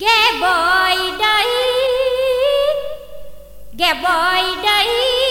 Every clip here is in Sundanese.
ghé bồi đấy ghé bồi đấy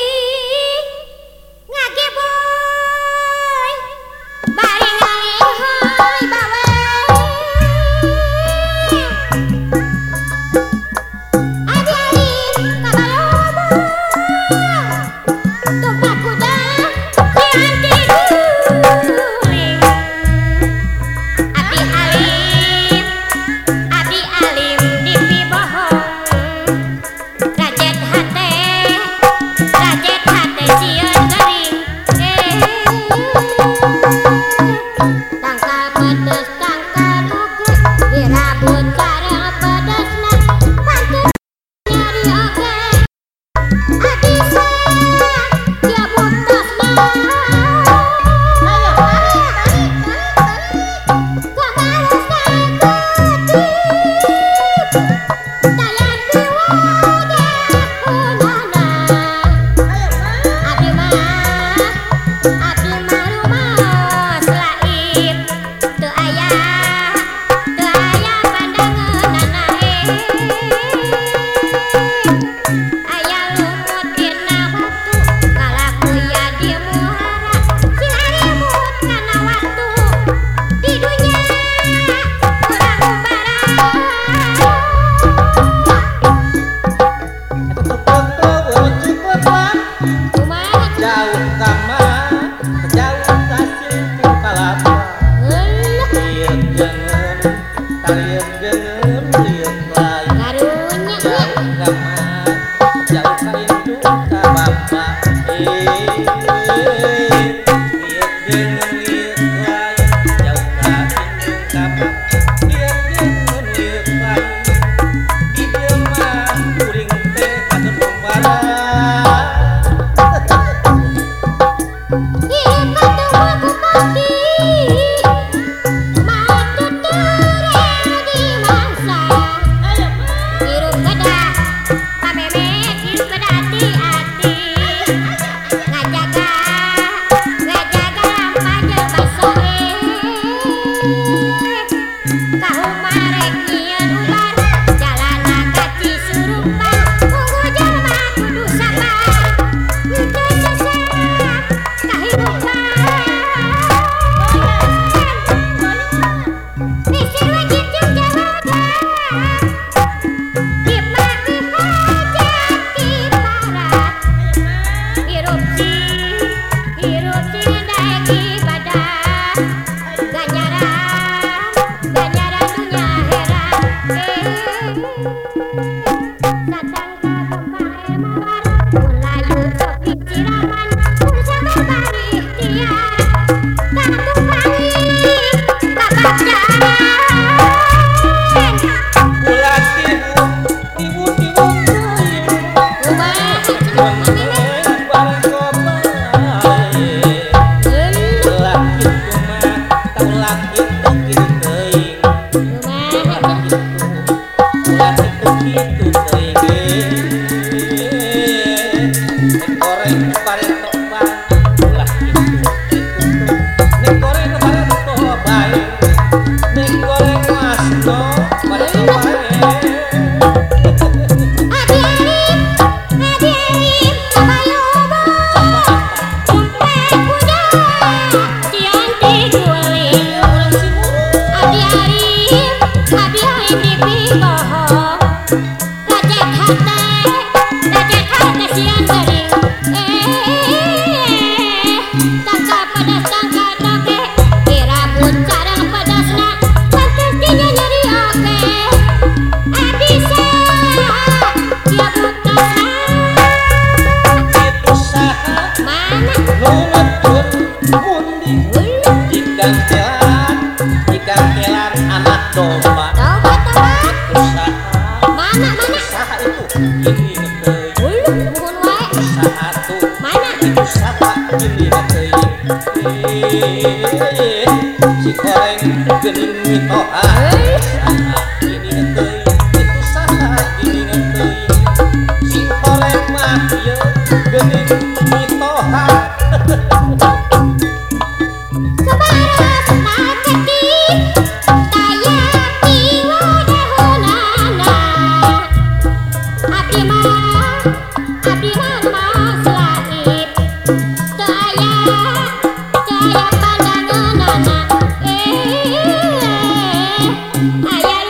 и. Kita Sing goreng gening mitoan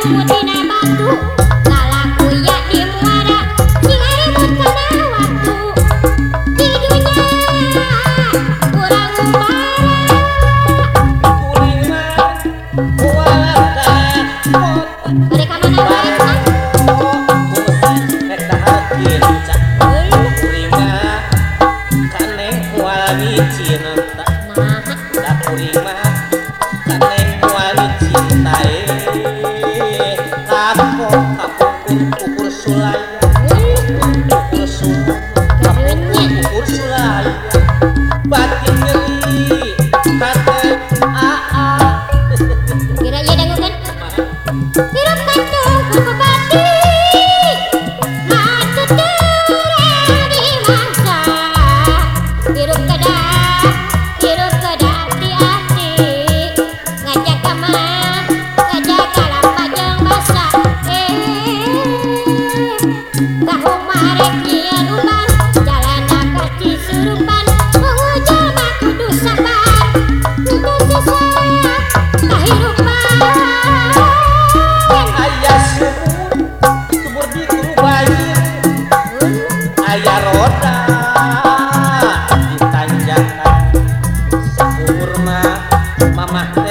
Ooh, มามา